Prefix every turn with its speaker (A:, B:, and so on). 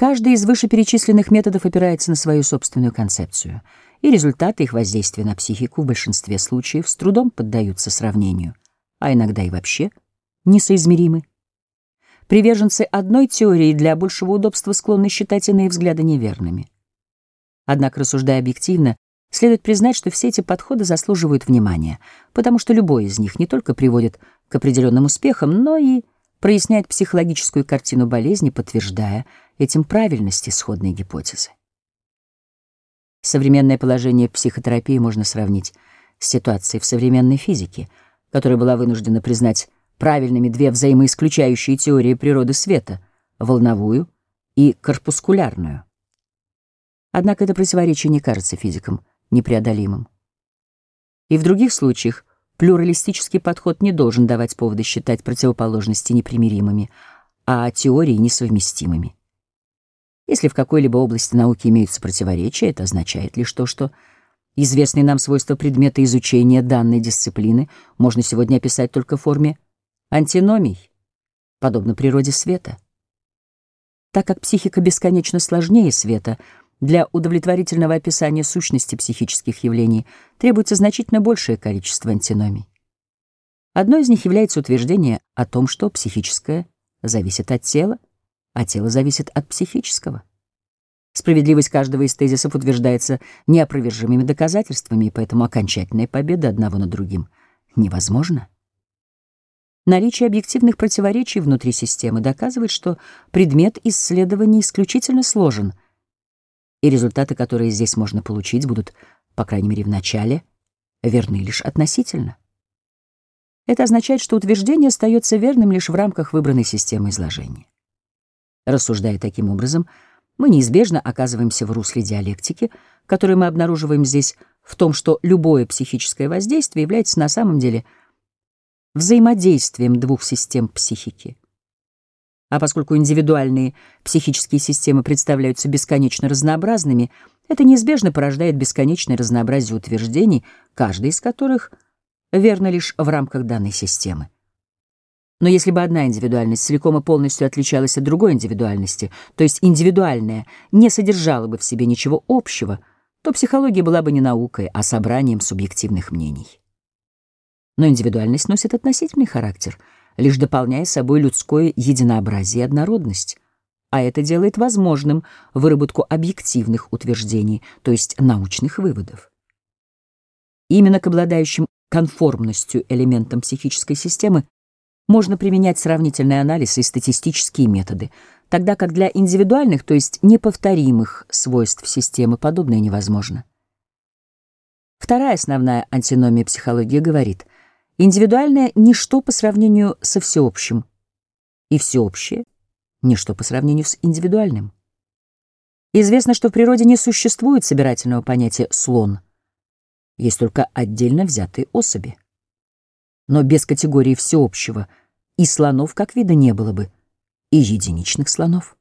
A: Каждый из вышеперечисленных методов опирается на свою собственную концепцию, и результаты их воздействия на психику в большинстве случаев с трудом поддаются сравнению, а иногда и вообще несоизмеримы. Приверженцы одной теории для большего удобства склонны считать иные взгляды неверными. Однако, рассуждая объективно, следует признать, что все эти подходы заслуживают внимания, потому что любой из них не только приводит к определенным успехам, но и проясняет психологическую картину болезни, подтверждая этим правильность исходной гипотезы. Современное положение психотерапии можно сравнить с ситуацией в современной физике, которая была вынуждена признать правильными две взаимоисключающие теории природы света — волновую и корпускулярную. Однако это противоречие не кажется физикам непреодолимым. И в других случаях плюралистический подход не должен давать повода считать противоположности непримиримыми, а теории несовместимыми. Если в какой-либо области науки имеются противоречия, это означает лишь то, что известные нам свойства предмета изучения данной дисциплины можно сегодня описать только в форме антиномий, подобно природе света. Так как психика бесконечно сложнее света — для удовлетворительного описания сущности психических явлений требуется значительно большее количество антиномий. Одно из них является утверждение о том, что психическое зависит от тела, а тело зависит от психического. Справедливость каждого из тезисов утверждается неопровержимыми доказательствами, и поэтому окончательная победа одного над другим невозможна. Наличие объективных противоречий внутри системы доказывает, что предмет исследования исключительно сложен — и результаты, которые здесь можно получить, будут, по крайней мере, в начале, верны лишь относительно. Это означает, что утверждение остается верным лишь в рамках выбранной системы изложения. Рассуждая таким образом, мы неизбежно оказываемся в русле диалектики, которую мы обнаруживаем здесь в том, что любое психическое воздействие является на самом деле взаимодействием двух систем психики. А поскольку индивидуальные психические системы представляются бесконечно разнообразными, это неизбежно порождает бесконечное разнообразие утверждений, каждый из которых верно лишь в рамках данной системы. Но если бы одна индивидуальность целиком и полностью отличалась от другой индивидуальности, то есть индивидуальная не содержала бы в себе ничего общего, то психология была бы не наукой, а собранием субъективных мнений. Но индивидуальность носит относительный характер — лишь дополняя собой людское единообразие и однородность, а это делает возможным выработку объективных утверждений, то есть научных выводов. Именно к обладающим конформностью элементам психической системы можно применять сравнительный анализ и статистические методы, тогда как для индивидуальных, то есть неповторимых свойств системы подобное невозможно. Вторая основная антиномия психологии говорит, Индивидуальное — ничто по сравнению со всеобщим, и всеобщее — ничто по сравнению с индивидуальным. Известно, что в природе не существует собирательного понятия «слон», есть только отдельно взятые особи. Но без категории всеобщего и слонов как вида не было бы, и единичных слонов.